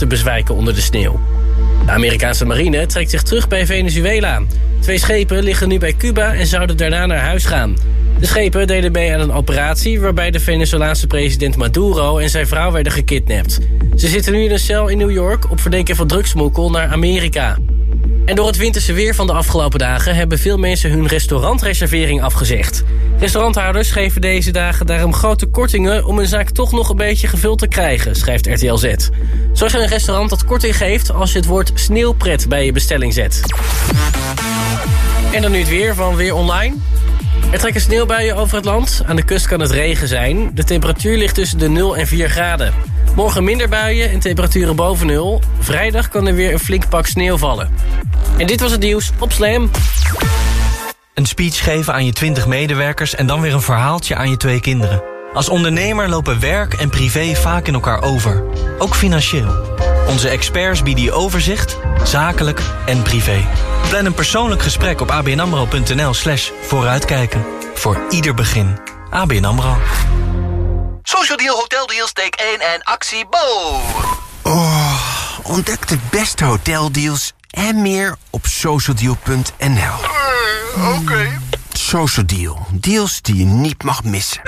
te bezwijken onder de sneeuw. De Amerikaanse marine trekt zich terug bij Venezuela. Twee schepen liggen nu bij Cuba en zouden daarna naar huis gaan. De schepen deden mee aan een operatie waarbij de Venezolaanse president Maduro en zijn vrouw werden gekidnapt. Ze zitten nu in een cel in New York op verdenking van drugsmokkel naar Amerika. En door het winterse weer van de afgelopen dagen... hebben veel mensen hun restaurantreservering afgezegd. Restauranthouders geven deze dagen daarom grote kortingen... om hun zaak toch nog een beetje gevuld te krijgen, schrijft RTL Z. Zo is een restaurant dat korting geeft... als je het woord sneeuwpret bij je bestelling zet. En dan nu het weer van Weer Online. Er trekken sneeuwbuien over het land. Aan de kust kan het regen zijn. De temperatuur ligt tussen de 0 en 4 graden. Morgen minder buien en temperaturen boven nul. Vrijdag kan er weer een flink pak sneeuw vallen. En dit was het nieuws op Slam. Een speech geven aan je 20 medewerkers en dan weer een verhaaltje aan je twee kinderen. Als ondernemer lopen werk en privé vaak in elkaar over. Ook financieel. Onze experts bieden je overzicht, zakelijk en privé. Plan een persoonlijk gesprek op abnamro.nl slash vooruitkijken. Voor ieder begin. ABN AMRO. Social Deal Hotel Deals take 1 en actie Bo. Oh, ontdek de beste hoteldeals en meer op socialdeal.nl. Uh, Oké. Okay. Social Deal. Deals die je niet mag missen.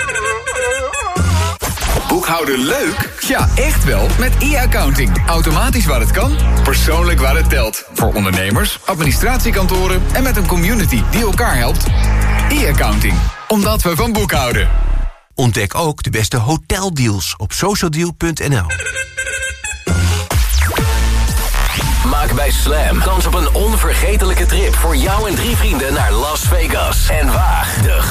Boekhouden leuk? Ja, echt wel. Met e-accounting. Automatisch waar het kan, persoonlijk waar het telt. Voor ondernemers, administratiekantoren en met een community die elkaar helpt. E-accounting. Omdat we van boekhouden. Ontdek ook de beste hoteldeals op socialdeal.nl. Maak bij Slam kans op een onvergetelijke trip voor jou en drie vrienden naar Las Vegas. En waag de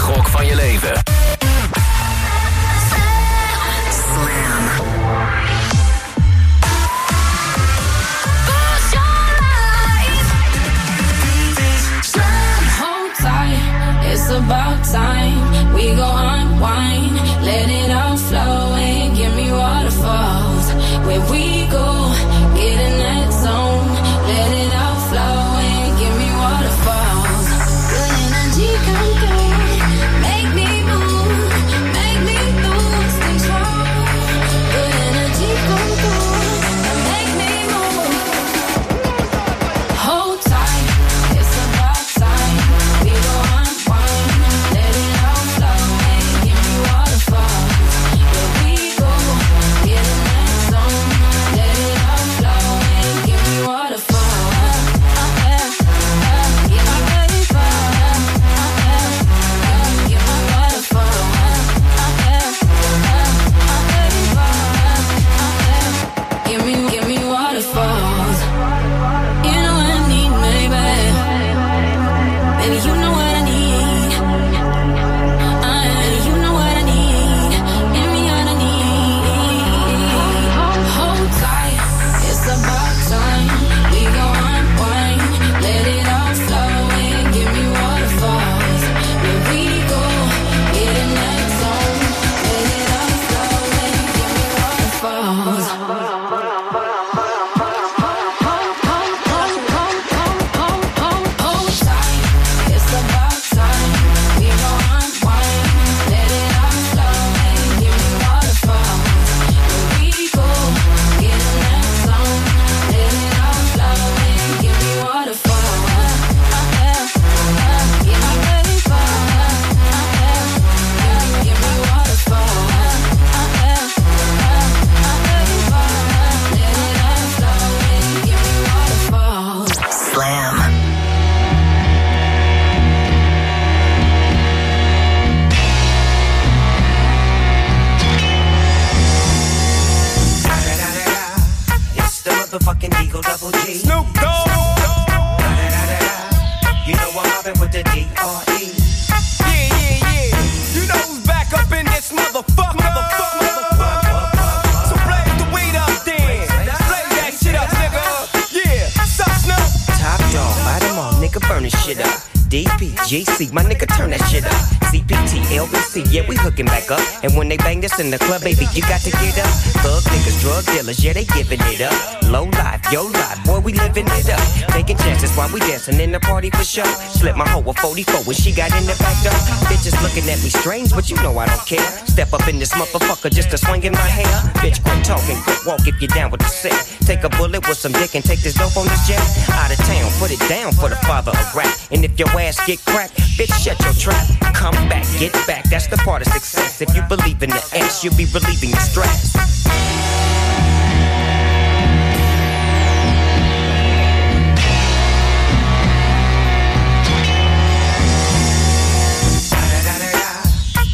back up. And when they bang this in the club, baby, you got to get up. Thug niggas, drug dealers, yeah, they giving it up. low life, yo life, boy, we living it up. Taking chances while we dancing in the party for show. Slip my hoe a 44 when she got in the back door. Bitches looking at me strange, but you know I don't care. Step up in this motherfucker just to swing in my hair. Bitch, quit talking, quit walk if you're down with the sick. Take a bullet with some dick and take this dope on this jet. Out of town, put it down for the father of rap. And if your ass get cracked, bitch, shut your trap. Come back, get back, that's the part of success. If you believe in the ass, you'll be relieving the stress.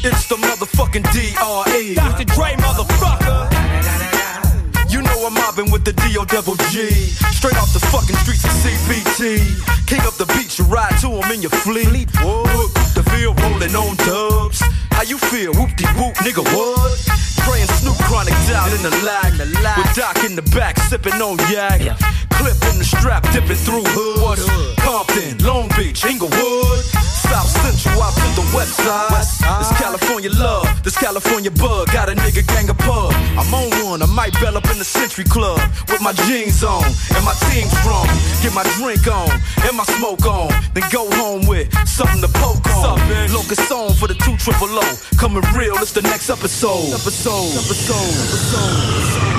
It's the motherfucking D.R.E. Dr. Dre, motherfucker. I'm mobbing with the D.O. double G. Straight off the fucking streets of CBT. King up the beach, you ride to him in your fleet. Whoop, the field rolling on dubs. How you feel? Whoop de whoop, nigga, what? Praying Snoop Chronic down in the lag. With Doc in the back, sipping on yak. Clip in the strap, dipping through hoods. Compton, Long Beach, Inglewood. South Central out to the west side. This California love, this California bug. Got a nigga gang of pub. I'm on one, I might bell up in the Century Club. With my jeans on and my team strong. Get my drink on and my smoke on. Then go home with something to poke on. Locust on for the two triple O. Coming real, it's the next episode. Episode, episode, episode.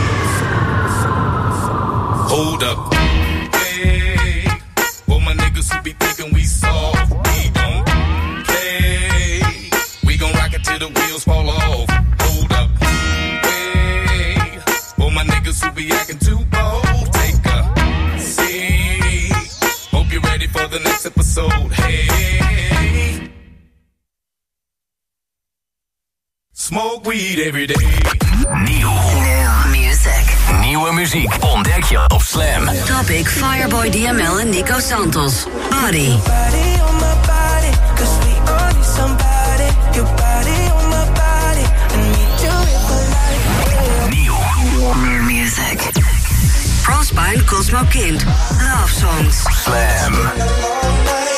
Hold up. Hey, for my niggas who be thinking we soft, till the wheels fall off. Hold up. Hey, for my niggas who be acting too bold, take a seat. Hope you're ready for the next episode. Hey. Smoke weed every day. Nieuw. Music. Nieuwe muziek ontdek je op Slam. Topic Fireboy DML en Nico Santos. Body. body on my body, music. Frostbite Cosmo Kind. Love songs. Slam.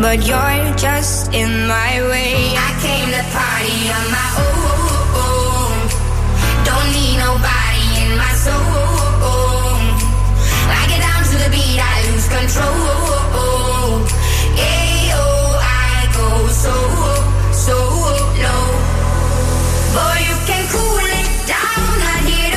but you're just in my way. I came to party on my own. Don't need nobody in my soul. I get down to the beat, I lose control. Yeah, oh, I go so, so low. Boy, you can cool it down, I hear.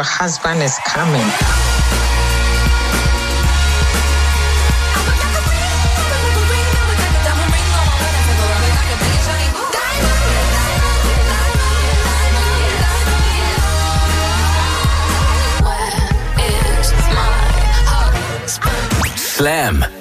Your husband is coming. Slam.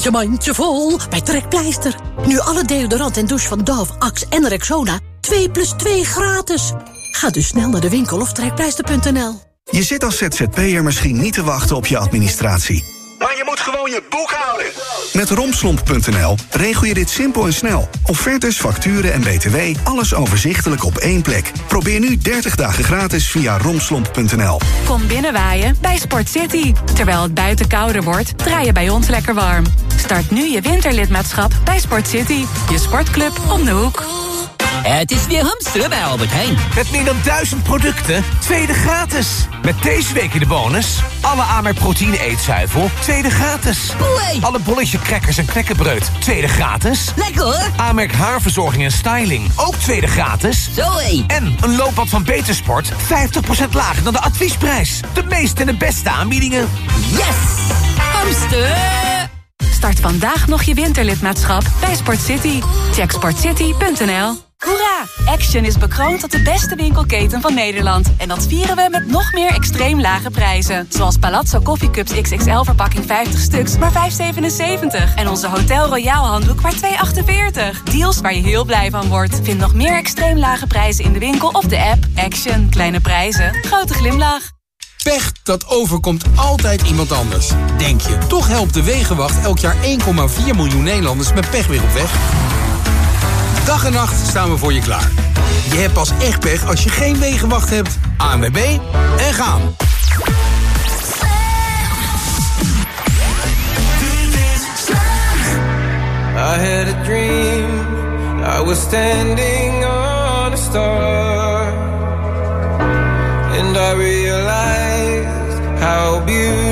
Je mandje vol bij Trekpleister. Nu alle deodorant en douche van Dove, Axe en Rexona 2 plus 2 gratis. Ga dus snel naar de winkel of trekpleister.nl. Je zit als ZZP'er misschien niet te wachten op je administratie. Maar je moet gewoon je boek houden. Met romslomp.nl regel je dit simpel en snel. Offertes, facturen en btw, alles overzichtelijk op één plek. Probeer nu 30 dagen gratis via romslomp.nl. Kom binnenwaaien bij Sport City. Terwijl het buiten kouder wordt, draai je bij ons lekker warm. Start nu je winterlidmaatschap bij Sport City. Je sportclub om de hoek. Het is weer hamsteren bij Albert Heijn. Met meer dan duizend producten, tweede gratis. Met deze week in de bonus... alle Amerk proteïne eetzuivel, tweede gratis. Alle bolletje crackers en knekkenbreud, tweede gratis. Lekker hoor. Amerk haarverzorging en styling, ook tweede gratis. Zoé. En een loopbad van Betersport, 50% lager dan de adviesprijs. De meeste en de beste aanbiedingen. Yes! Hamster! Start vandaag nog je winterlidmaatschap bij Sport City. Check sportcity.nl. Hoera! Action is bekroond tot de beste winkelketen van Nederland. En dat vieren we met nog meer extreem lage prijzen. Zoals Palazzo Coffee Cups XXL verpakking 50 stuks, maar 5,77. En onze Hotel Royal handdoek maar 2,48. Deals waar je heel blij van wordt. Vind nog meer extreem lage prijzen in de winkel of de app. Action. Kleine prijzen. Grote glimlach. Pech, dat overkomt altijd iemand anders. Denk je, toch helpt de Wegenwacht elk jaar 1,4 miljoen Nederlanders met pech weer op weg? Dag en nacht staan we voor je klaar. Je hebt pas echt pech als je geen Wegenwacht hebt. ANWB en gaan. I had a dream. I was standing on a star. And I realized how beautiful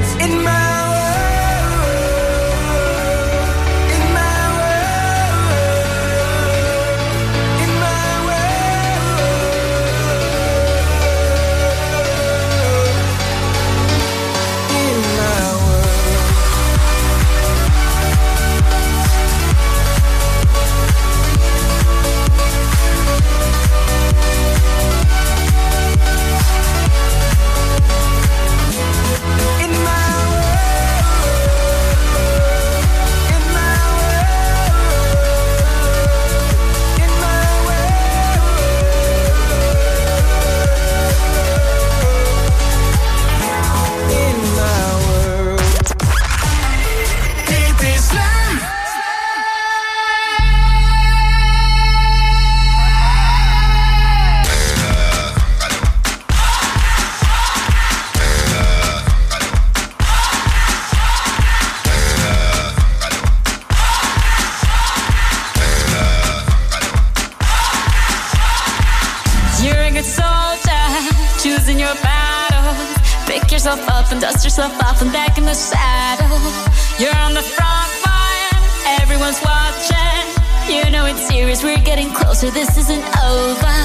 it serious. We're getting closer. This isn't over.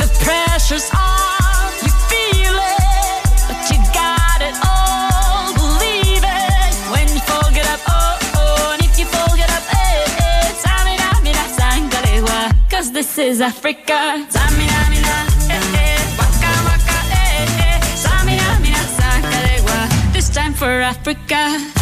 The pressure's on. You feel it, but you got it all. Believe it when you fall, get up. Oh, oh and if you fall, get up. Eh eh. This is Africa. Samina mina eh eh. Waka waka eh eh. Samina mina sangalewa. This time for Africa.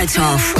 Nightwolf.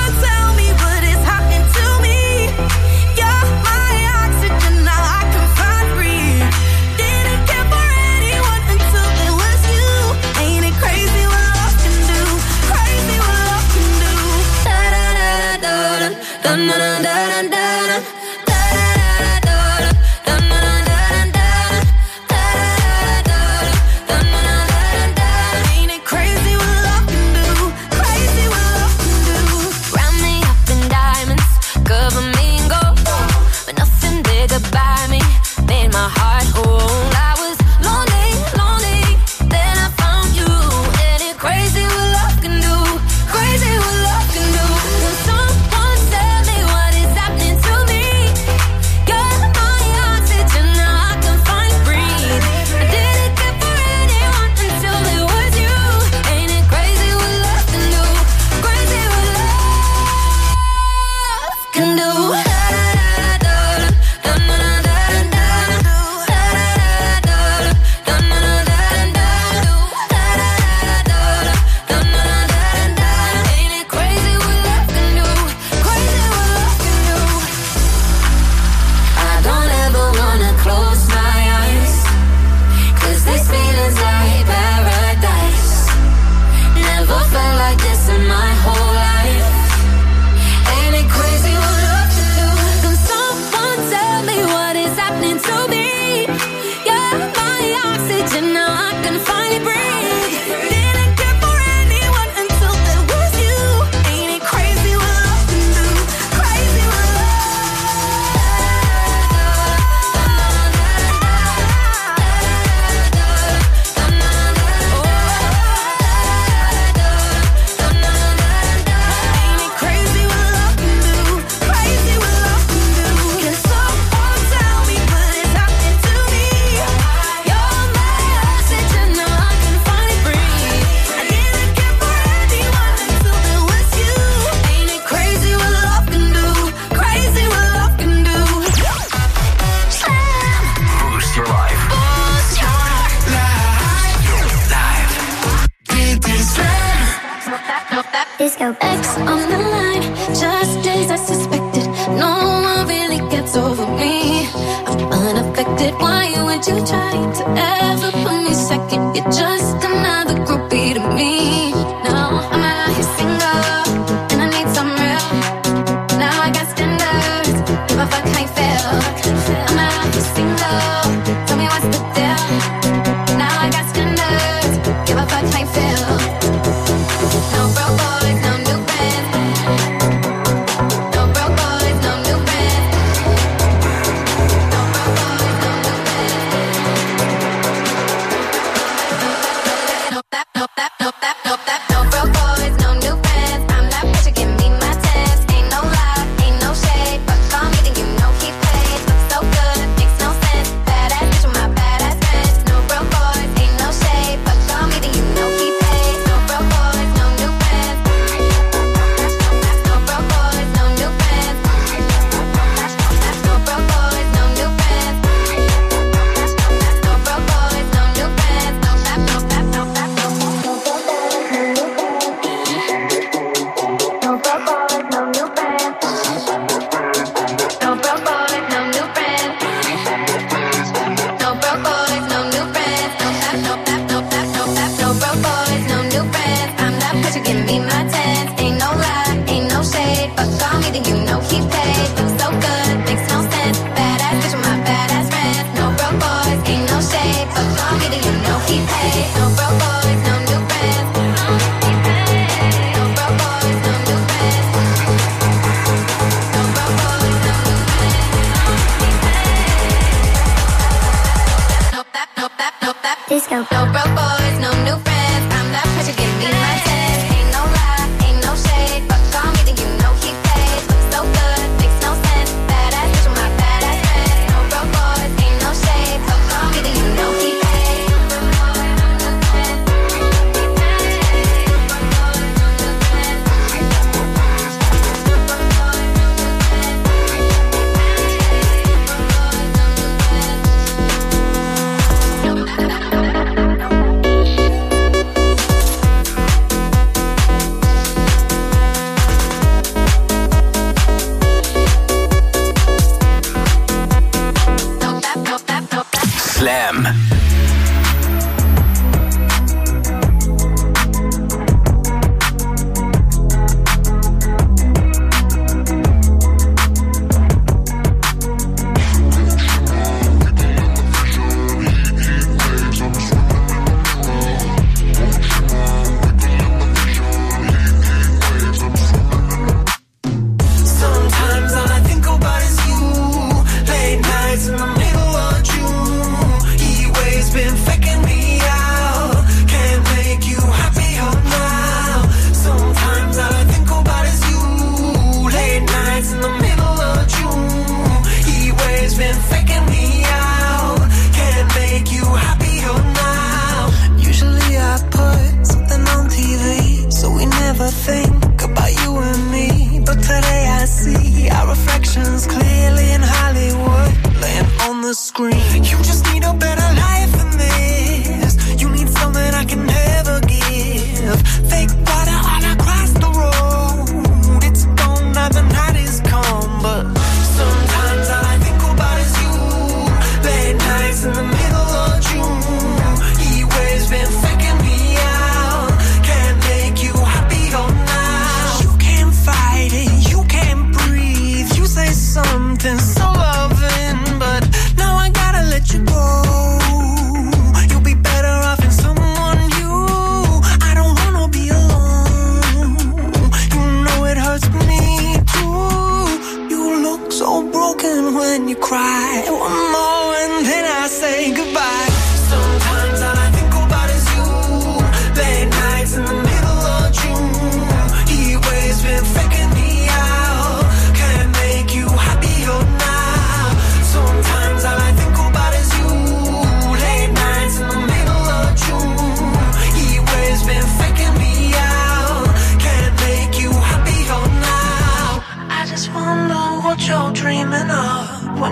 dun dun dun dun dun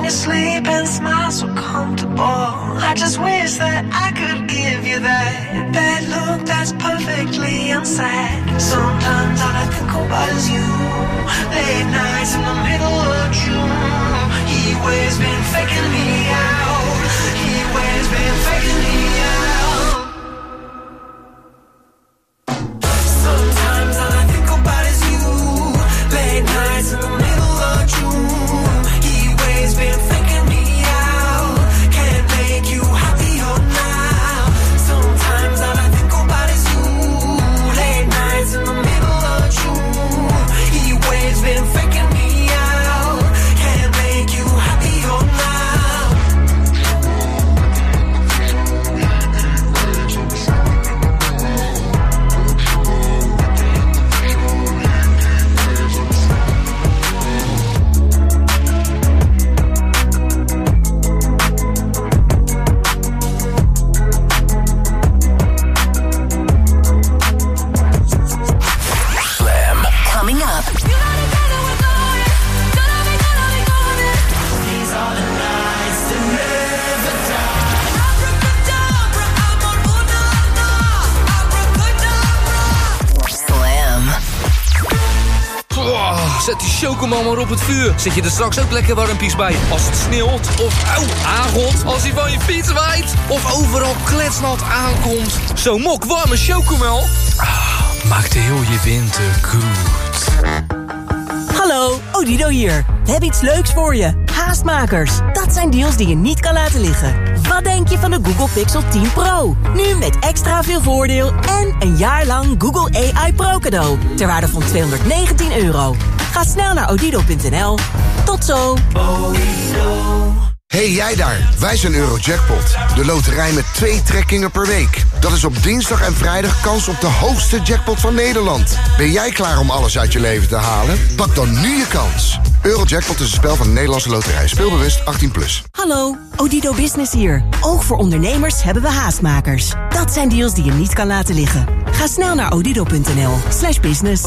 you sleep and smile so comfortable. I just wish that I could give you that that look that's perfectly unsaid. Sometimes all I think about is you. Late nights in the middle of June. He always been faking me out. He always been faking maar op het vuur. Zet je er straks ook lekker warmpies bij. Als het sneeuwt of auw, aangot. Als hij van je fiets waait. Of overal kletsnat aankomt. Zo'n mok warme chocomel. Ah, maakt heel je winter goed. Hallo, Odido hier. We hebben iets leuks voor je. Haastmakers. Dat zijn deals die je niet kan laten liggen. Wat denk je van de Google Pixel 10 Pro? Nu met extra veel voordeel en een jaar lang Google AI Pro cadeau. Ter waarde van 219 euro. Ga snel naar odido.nl. Tot zo. Hey jij daar, wij zijn Eurojackpot. De loterij met twee trekkingen per week. Dat is op dinsdag en vrijdag kans op de hoogste jackpot van Nederland. Ben jij klaar om alles uit je leven te halen? Pak dan nu je kans. Eurojackpot is een spel van de Nederlandse loterij. Speelbewust 18+. Plus. Hallo, Odido Business hier. Ook voor ondernemers hebben we haastmakers. Dat zijn deals die je niet kan laten liggen. Ga snel naar odido.nl slash business.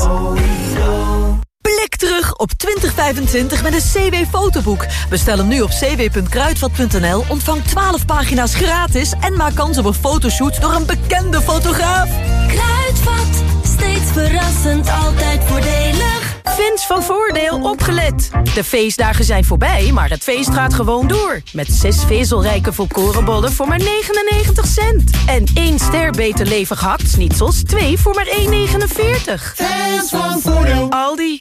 Terug op 2025 met een CW-fotoboek. Bestel hem nu op cw.kruidvat.nl, ontvang 12 pagina's gratis... en maak kans op een fotoshoot door een bekende fotograaf. Kruidvat, steeds verrassend, altijd voordelig. Fans van Voordeel opgelet. De feestdagen zijn voorbij, maar het feest gaat gewoon door. Met zes vezelrijke volkorenbollen voor maar 99 cent. En één ster beter levig hakt-snitsels, twee voor maar 1,49. Fans van Voordeel. Aldi.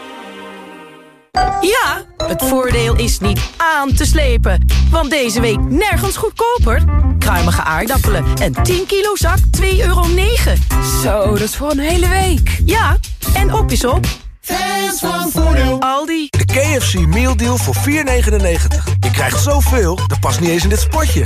Ja, het voordeel is niet aan te slepen. Want deze week nergens goedkoper. Kruimige aardappelen en 10 kilo zak 2,9 euro. Zo, dat is voor een hele week. Ja, en op is op. Fans van Voordeel. Aldi. De KFC Meal Deal voor 4,99. Je krijgt zoveel, dat past niet eens in dit spotje.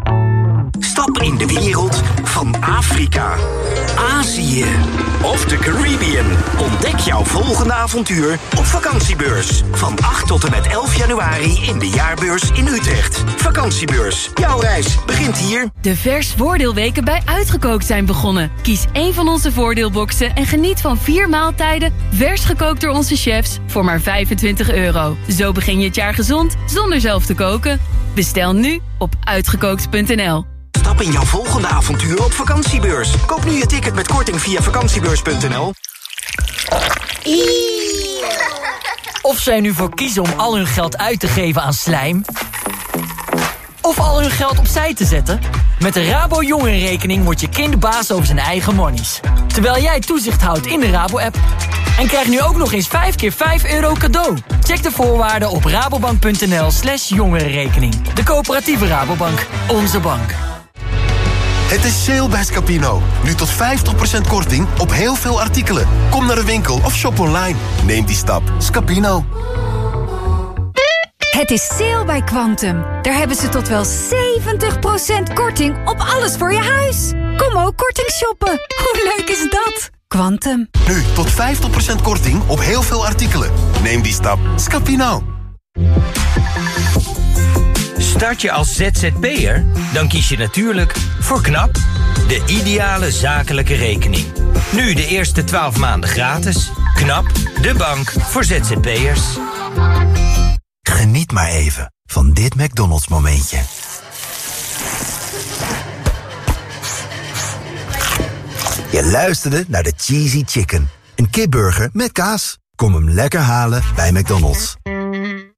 In de wereld van Afrika, Azië of de Caribbean. Ontdek jouw volgende avontuur op vakantiebeurs. Van 8 tot en met 11 januari in de jaarbeurs in Utrecht. Vakantiebeurs. Jouw reis begint hier. De vers voordeelweken bij Uitgekookt zijn begonnen. Kies één van onze voordeelboxen en geniet van vier maaltijden... vers gekookt door onze chefs voor maar 25 euro. Zo begin je het jaar gezond zonder zelf te koken. Bestel nu op uitgekookt.nl. Stap in jouw volgende avontuur op vakantiebeurs. Koop nu je ticket met korting via vakantiebeurs.nl. Of zij nu voor kiezen om al hun geld uit te geven aan slijm... of al hun geld opzij te zetten... Met de Rabo Jongerenrekening wordt je kind baas over zijn eigen monies. Terwijl jij toezicht houdt in de Rabo-app. En krijg nu ook nog eens 5 keer 5 euro cadeau. Check de voorwaarden op rabobank.nl slash jongerenrekening. De coöperatieve Rabobank. Onze bank. Het is sale bij Scapino. Nu tot 50% korting op heel veel artikelen. Kom naar de winkel of shop online. Neem die stap. Scapino. Het is sale bij Quantum. Daar hebben ze tot wel 70% korting op alles voor je huis. Kom ook korting shoppen. Hoe leuk is dat? Quantum. Nu tot 50% korting op heel veel artikelen. Neem die stap. Scapino. Start je als ZZP'er? Dan kies je natuurlijk voor KNAP, de ideale zakelijke rekening. Nu de eerste 12 maanden gratis. KNAP, de bank voor ZZP'ers. Geniet maar even van dit McDonald's momentje. Je luisterde naar de Cheesy Chicken. Een kipburger met kaas. Kom hem lekker halen bij McDonald's.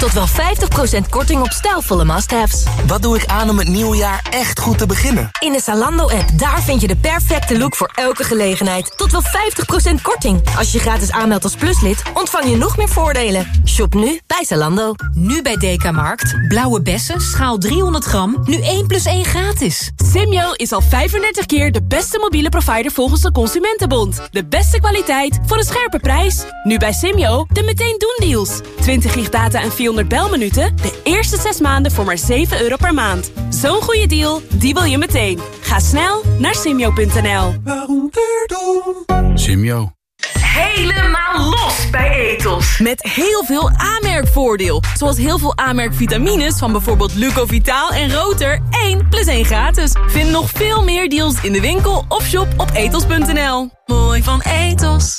Tot wel 50% korting op stijlvolle must-haves. Wat doe ik aan om het nieuwe jaar echt goed te beginnen? In de Zalando-app, daar vind je de perfecte look voor elke gelegenheid. Tot wel 50% korting. Als je gratis aanmeldt als pluslid, ontvang je nog meer voordelen. Shop nu bij Zalando. Nu bij Dekamarkt. Blauwe bessen, schaal 300 gram, nu 1 plus 1 gratis. Simyo is al 35 keer de beste mobiele provider volgens de Consumentenbond. De beste kwaliteit voor een scherpe prijs. Nu bij Simyo de meteen doen deals. 20 gig data en 400 belminuten. De eerste 6 maanden voor maar 7 euro per maand. Zo'n goede deal, die wil je meteen. Ga snel naar simyo.nl. Simyo. Helemaal los bij Etos. Met heel veel aanmerkvoordeel. Zoals heel veel aanmerkvitamines van bijvoorbeeld Lucovitaal en Roter. 1 plus 1 gratis. Vind nog veel meer deals in de winkel of shop op etos.nl. Mooi van Etos.